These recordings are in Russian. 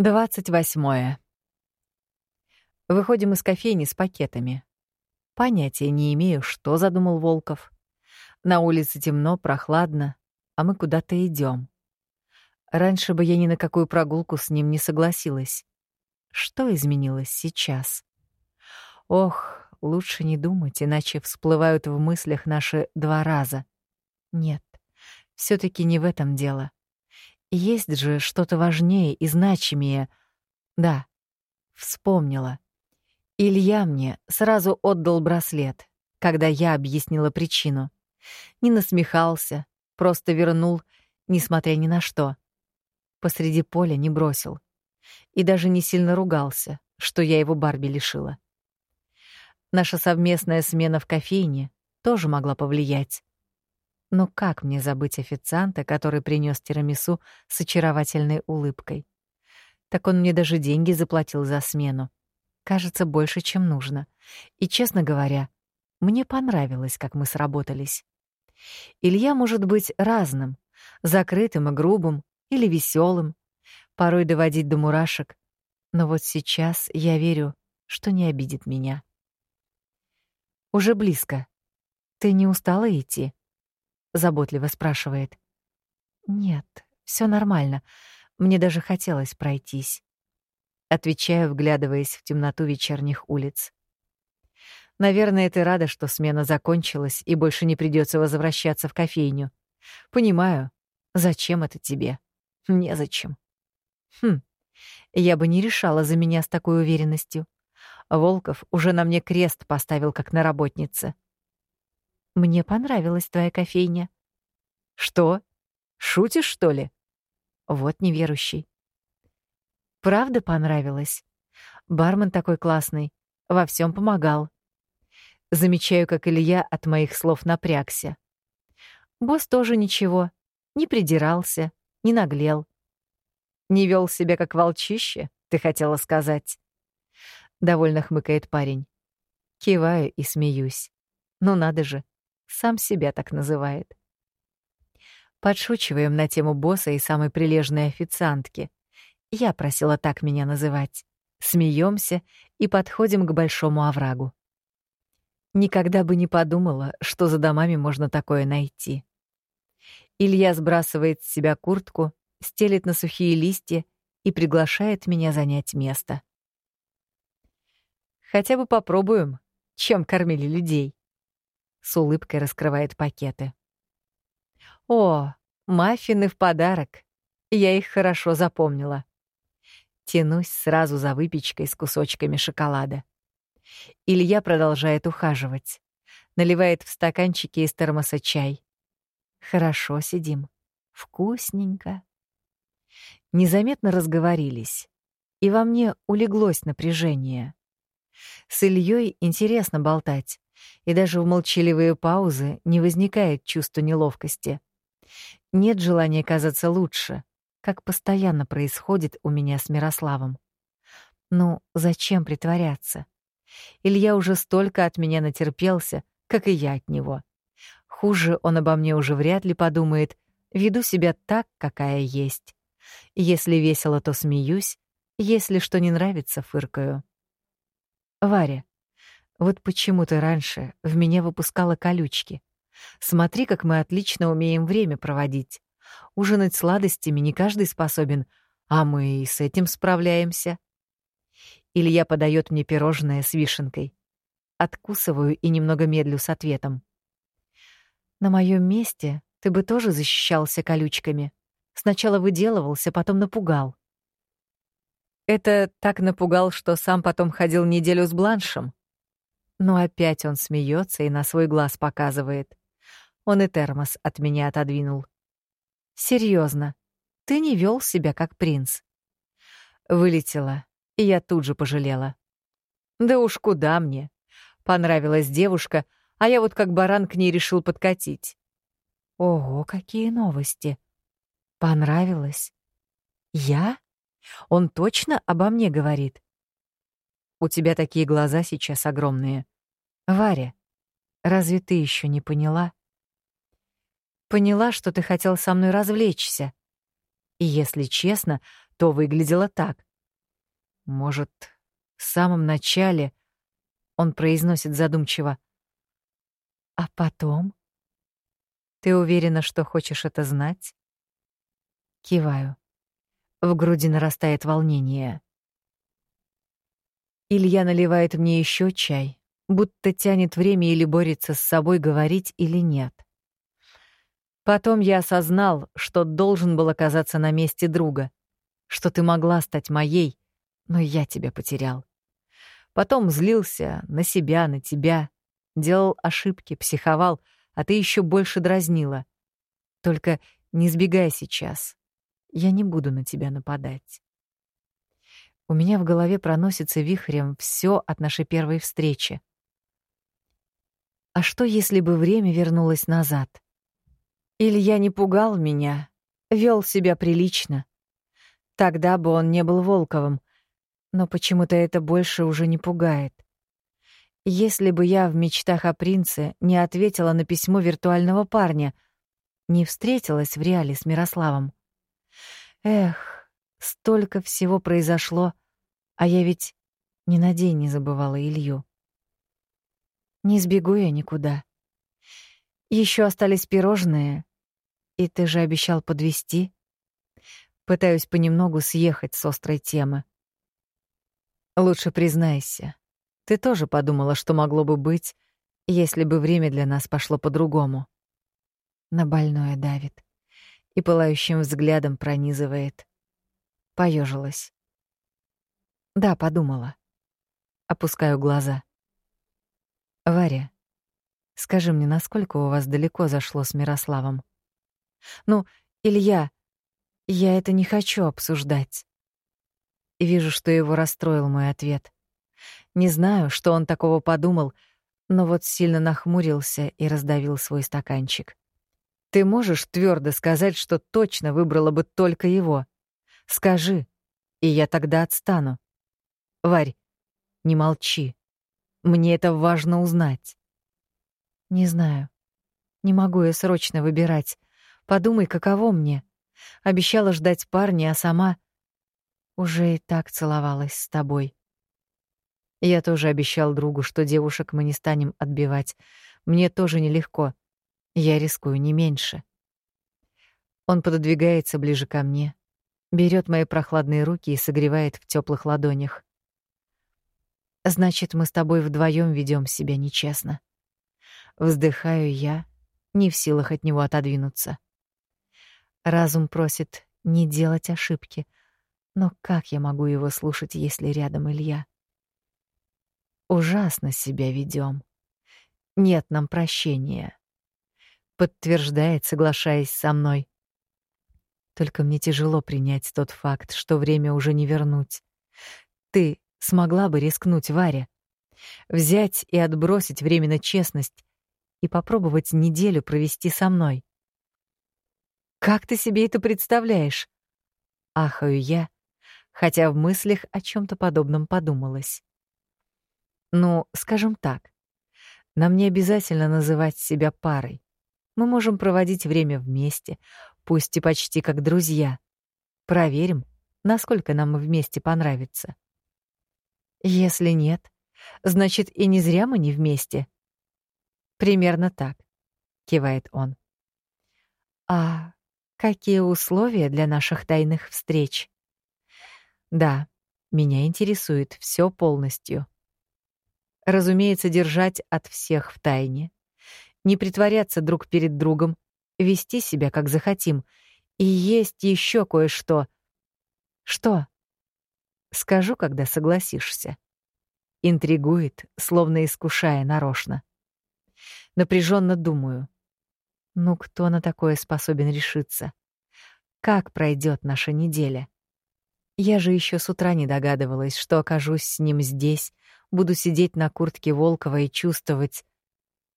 28. Выходим из кофейни с пакетами. Понятия не имею, что задумал Волков. На улице темно, прохладно, а мы куда-то идем. Раньше бы я ни на какую прогулку с ним не согласилась. Что изменилось сейчас? Ох, лучше не думать, иначе всплывают в мыслях наши два раза. Нет, все таки не в этом дело. Есть же что-то важнее и значимее. Да, вспомнила. Илья мне сразу отдал браслет, когда я объяснила причину. Не насмехался, просто вернул, несмотря ни на что. Посреди поля не бросил. И даже не сильно ругался, что я его Барби лишила. Наша совместная смена в кофейне тоже могла повлиять. Но как мне забыть официанта, который принес тирамису с очаровательной улыбкой? Так он мне даже деньги заплатил за смену. Кажется, больше, чем нужно. И, честно говоря, мне понравилось, как мы сработались. Илья может быть разным, закрытым и грубым или веселым, порой доводить до мурашек. Но вот сейчас я верю, что не обидит меня. Уже близко. Ты не устала идти? Заботливо спрашивает. Нет, все нормально. Мне даже хотелось пройтись. Отвечаю, вглядываясь в темноту вечерних улиц. Наверное, ты рада, что смена закончилась и больше не придется возвращаться в кофейню. Понимаю. Зачем это тебе? Незачем. Хм. Я бы не решала за меня с такой уверенностью. Волков уже на мне крест поставил как на работнице. Мне понравилась твоя кофейня. Что? Шутишь, что ли? Вот неверующий. Правда понравилось? Бармен такой классный, во всем помогал. Замечаю, как Илья от моих слов напрягся. Босс тоже ничего, не придирался, не наглел. Не вел себя как волчище, ты хотела сказать. Довольно хмыкает парень. Киваю и смеюсь. Ну надо же, сам себя так называет. Подшучиваем на тему босса и самой прилежной официантки. Я просила так меня называть. Смеемся и подходим к большому оврагу. Никогда бы не подумала, что за домами можно такое найти. Илья сбрасывает с себя куртку, стелит на сухие листья и приглашает меня занять место. Хотя бы попробуем, чем кормили людей. С улыбкой раскрывает пакеты. О, маффины в подарок. Я их хорошо запомнила. Тянусь сразу за выпечкой с кусочками шоколада. Илья продолжает ухаживать. Наливает в стаканчики из термоса чай. Хорошо сидим. Вкусненько. Незаметно разговорились. И во мне улеглось напряжение. С Ильей интересно болтать и даже в молчаливые паузы не возникает чувства неловкости. Нет желания казаться лучше, как постоянно происходит у меня с Мирославом. Ну, зачем притворяться? Илья уже столько от меня натерпелся, как и я от него. Хуже он обо мне уже вряд ли подумает, веду себя так, какая есть. Если весело, то смеюсь, если что не нравится, фыркаю. Варя, вот почему ты раньше в меня выпускала колючки. Смотри, как мы отлично умеем время проводить. Ужинать сладостями не каждый способен, а мы и с этим справляемся. Илья подает мне пирожное с вишенкой. Откусываю и немного медлю с ответом. На моем месте ты бы тоже защищался колючками. Сначала выделывался, потом напугал. Это так напугал, что сам потом ходил неделю с бланшем. Но опять он смеется и на свой глаз показывает. Он и термос от меня отодвинул. Серьезно, ты не вел себя как принц. Вылетела, и я тут же пожалела. Да уж куда мне. Понравилась девушка, а я вот как баран к ней решил подкатить. Ого, какие новости. Понравилось. Я? Он точно обо мне говорит. У тебя такие глаза сейчас огромные. Варя, разве ты еще не поняла? Поняла, что ты хотел со мной развлечься. И если честно, то выглядело так, Может, в самом начале он произносит задумчиво. А потом? Ты уверена, что хочешь это знать? Киваю. В груди нарастает волнение. Илья наливает мне еще чай, будто тянет время или борется с собой говорить или нет. Потом я осознал, что должен был оказаться на месте друга, что ты могла стать моей, но я тебя потерял. Потом злился на себя, на тебя, делал ошибки, психовал, а ты еще больше дразнила. Только не сбегай сейчас, я не буду на тебя нападать. У меня в голове проносится вихрем все от нашей первой встречи. А что, если бы время вернулось назад? Илья не пугал меня, вел себя прилично. Тогда бы он не был Волковым, но почему-то это больше уже не пугает. Если бы я в мечтах о принце не ответила на письмо виртуального парня, не встретилась в реале с Мирославом, Эх, столько всего произошло, а я ведь ни на день не забывала Илью. Не сбегу я никуда. Еще остались пирожные, и ты же обещал подвести. Пытаюсь понемногу съехать с острой темы. Лучше признайся, ты тоже подумала, что могло бы быть, если бы время для нас пошло по-другому. На больное давит и пылающим взглядом пронизывает. Поежилась. Да, подумала. Опускаю глаза. Варя, скажи мне, насколько у вас далеко зашло с Мирославом? Ну, Илья, я это не хочу обсуждать. И вижу, что его расстроил мой ответ. Не знаю, что он такого подумал, но вот сильно нахмурился и раздавил свой стаканчик. Ты можешь твердо сказать, что точно выбрала бы только его? Скажи, и я тогда отстану. Варь, не молчи. Мне это важно узнать. Не знаю. Не могу я срочно выбирать. Подумай, каково мне. Обещала ждать парня, а сама уже и так целовалась с тобой. Я тоже обещал другу, что девушек мы не станем отбивать. Мне тоже нелегко. Я рискую не меньше. Он пододвигается ближе ко мне, берет мои прохладные руки и согревает в теплых ладонях. Значит, мы с тобой вдвоем ведем себя нечестно. Вздыхаю я, не в силах от него отодвинуться. Разум просит не делать ошибки, но как я могу его слушать, если рядом Илья? Ужасно себя ведем. Нет нам прощения подтверждает, соглашаясь со мной. Только мне тяжело принять тот факт, что время уже не вернуть. Ты смогла бы рискнуть, Варя, взять и отбросить временно честность и попробовать неделю провести со мной. Как ты себе это представляешь? Ахаю я, хотя в мыслях о чем то подобном подумалось. Ну, скажем так, нам не обязательно называть себя парой. Мы можем проводить время вместе, пусть и почти как друзья. Проверим, насколько нам вместе понравится. Если нет, значит и не зря мы не вместе. Примерно так, кивает он. А какие условия для наших тайных встреч? Да, меня интересует все полностью. Разумеется, держать от всех в тайне не притворяться друг перед другом, вести себя как захотим. И есть еще кое-что. Что? Скажу, когда согласишься. Интригует, словно искушая нарочно. Напряженно думаю. Ну кто на такое способен решиться? Как пройдет наша неделя? Я же еще с утра не догадывалась, что окажусь с ним здесь, буду сидеть на куртке Волкова и чувствовать,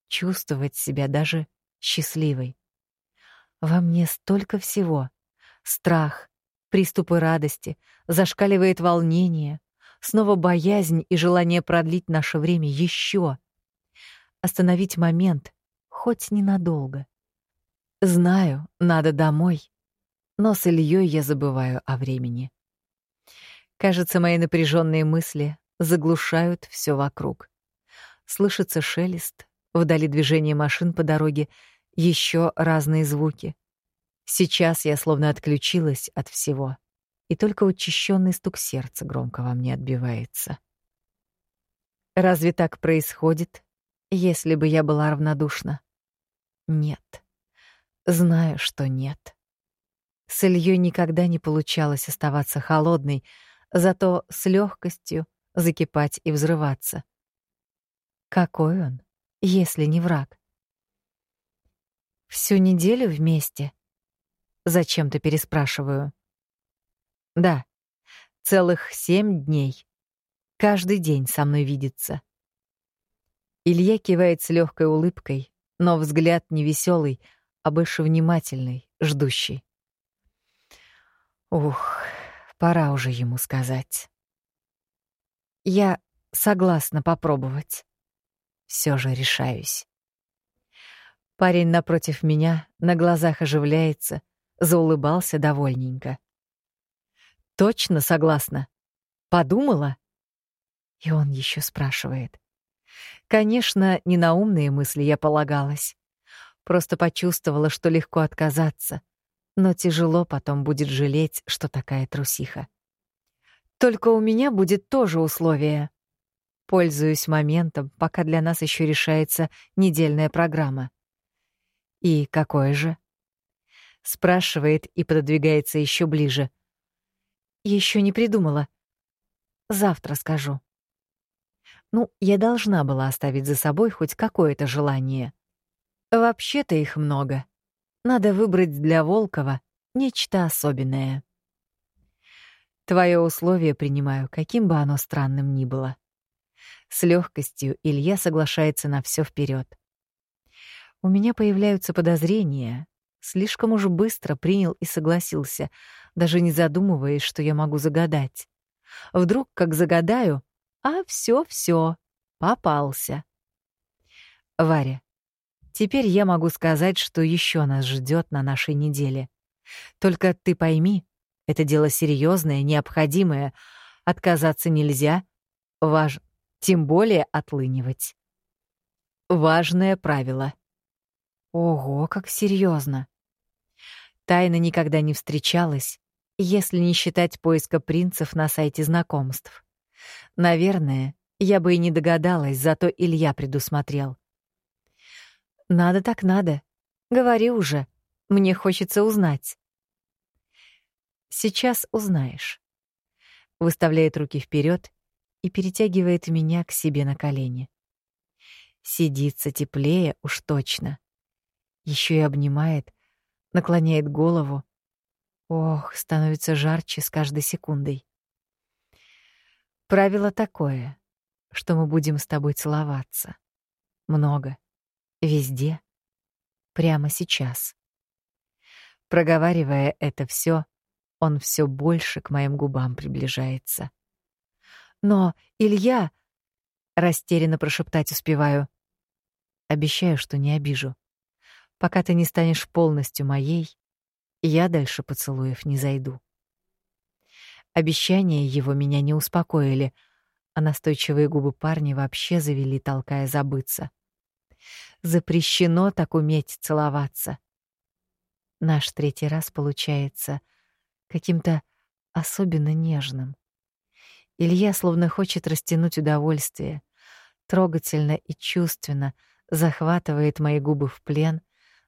чувствовать себя даже счастливой. Во мне столько всего. Страх, приступы радости, зашкаливает волнение, снова боязнь и желание продлить наше время еще. Остановить момент, хоть ненадолго. Знаю, надо домой, но с Ильей я забываю о времени. Кажется, мои напряженные мысли заглушают все вокруг. Слышится шелест, вдали движение машин по дороге, еще разные звуки. Сейчас я словно отключилась от всего, и только учащенный стук сердца громко во мне отбивается. Разве так происходит, если бы я была равнодушна? Нет. Знаю, что нет. С Ильей никогда не получалось оставаться холодной, зато с легкостью закипать и взрываться. Какой он, если не враг? Всю неделю вместе? Зачем-то переспрашиваю. Да, целых семь дней. Каждый день со мной видится. Илья кивает с легкой улыбкой, но взгляд не веселый, а больше внимательный, ждущий. Ух, пора уже ему сказать. Я согласна попробовать. Все же решаюсь. Парень напротив меня на глазах оживляется, заулыбался довольненько. Точно согласна? Подумала? И он еще спрашивает. Конечно, не на умные мысли я полагалась. Просто почувствовала, что легко отказаться — но тяжело потом будет жалеть, что такая трусиха. Только у меня будет тоже условие. Пользуюсь моментом, пока для нас еще решается недельная программа. И какое же? Спрашивает и пододвигается еще ближе. Еще не придумала. Завтра скажу. Ну, я должна была оставить за собой хоть какое-то желание. Вообще-то их много. Надо выбрать для Волкова нечто особенное. Твое условие принимаю, каким бы оно странным ни было. С легкостью Илья соглашается на все вперед. У меня появляются подозрения. Слишком уж быстро принял и согласился, даже не задумываясь, что я могу загадать. Вдруг, как загадаю, а все-все, попался. Варя, Теперь я могу сказать, что еще нас ждет на нашей неделе. Только ты пойми, это дело серьезное, необходимое. Отказаться нельзя. Важ... Тем более отлынивать. Важное правило. Ого, как серьезно. Тайна никогда не встречалась, если не считать поиска принцев на сайте знакомств. Наверное, я бы и не догадалась, зато Илья предусмотрел. Надо так надо. Говори уже. Мне хочется узнать. Сейчас узнаешь. Выставляет руки вперед и перетягивает меня к себе на колени. Сидится теплее уж точно. Еще и обнимает, наклоняет голову. Ох, становится жарче с каждой секундой. Правило такое, что мы будем с тобой целоваться. Много. Везде. Прямо сейчас. Проговаривая это все, он все больше к моим губам приближается. Но, Илья, растерянно прошептать успеваю. Обещаю, что не обижу. Пока ты не станешь полностью моей, я дальше поцелуев не зайду. Обещания его меня не успокоили, а настойчивые губы парня вообще завели, толкая забыться. Запрещено так уметь целоваться. Наш третий раз получается каким-то особенно нежным. Илья словно хочет растянуть удовольствие, трогательно и чувственно захватывает мои губы в плен,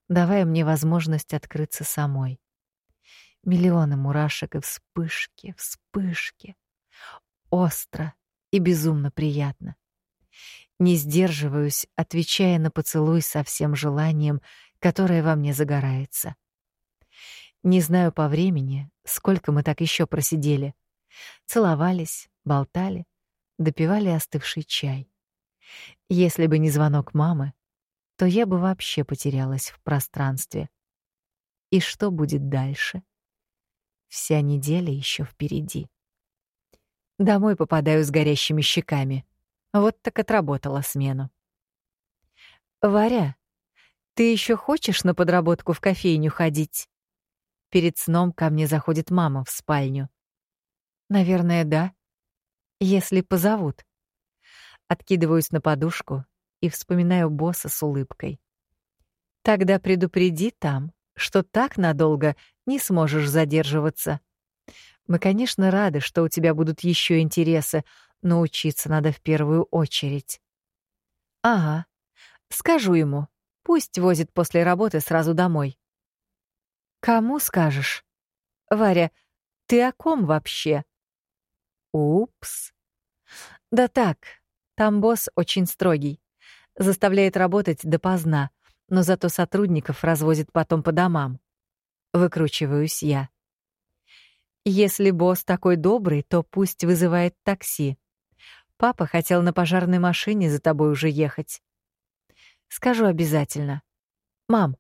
давая мне возможность открыться самой. Миллионы мурашек и вспышки, вспышки. Остро и безумно приятно. Не сдерживаюсь, отвечая на поцелуй со всем желанием, которое во мне загорается. Не знаю по времени, сколько мы так еще просидели. Целовались, болтали, допивали остывший чай. Если бы не звонок мамы, то я бы вообще потерялась в пространстве. И что будет дальше? Вся неделя еще впереди. Домой попадаю с горящими щеками. Вот так отработала смену. «Варя, ты еще хочешь на подработку в кофейню ходить?» Перед сном ко мне заходит мама в спальню. Наверное, да. Если позовут. Откидываюсь на подушку и вспоминаю босса с улыбкой. Тогда предупреди там, что так надолго не сможешь задерживаться. Мы, конечно, рады, что у тебя будут еще интересы, но учиться надо в первую очередь. Ага. Скажу ему. Пусть возит после работы сразу домой. Кому скажешь? Варя, ты о ком вообще? Упс. Да так, там босс очень строгий. Заставляет работать допоздна, но зато сотрудников развозит потом по домам. Выкручиваюсь я. Если босс такой добрый, то пусть вызывает такси. Папа хотел на пожарной машине за тобой уже ехать. Скажу обязательно. Мам,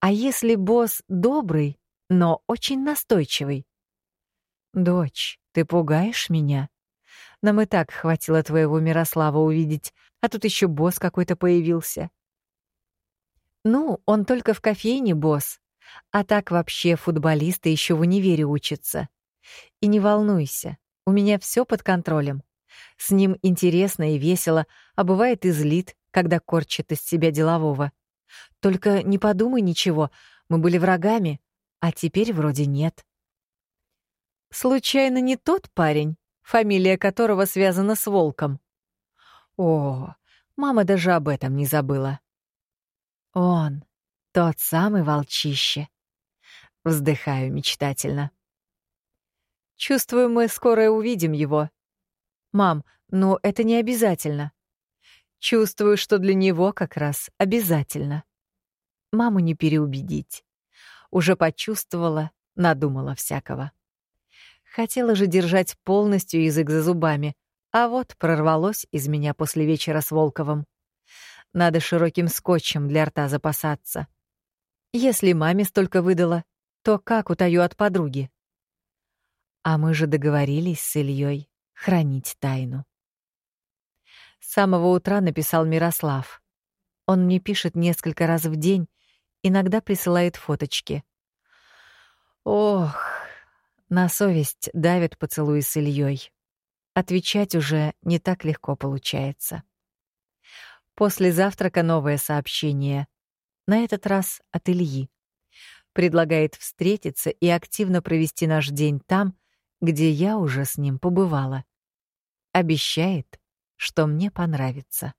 а если босс добрый, но очень настойчивый? Дочь, ты пугаешь меня. Нам и так хватило твоего Мирослава увидеть, а тут еще босс какой-то появился. Ну, он только в кофейне босс, а так вообще футболисты еще в универе учатся. И не волнуйся, у меня все под контролем. С ним интересно и весело, а бывает и злит, когда корчит из себя делового. Только не подумай ничего, мы были врагами, а теперь вроде нет. Случайно не тот парень, фамилия которого связана с волком? О, мама даже об этом не забыла. Он, тот самый волчище. Вздыхаю мечтательно. Чувствую, мы скоро увидим его. Мам, но это не обязательно. Чувствую, что для него как раз обязательно. Маму не переубедить. Уже почувствовала, надумала всякого. Хотела же держать полностью язык за зубами, а вот прорвалось из меня после вечера с Волковым. Надо широким скотчем для рта запасаться. Если маме столько выдала, то как утаю от подруги? А мы же договорились с Ильей хранить тайну. С самого утра написал Мирослав. Он мне пишет несколько раз в день, иногда присылает фоточки. Ох, на совесть давит поцелуй с Ильей. Отвечать уже не так легко получается. После завтрака новое сообщение. На этот раз от Ильи. Предлагает встретиться и активно провести наш день там, где я уже с ним побывала. Обещает, что мне понравится.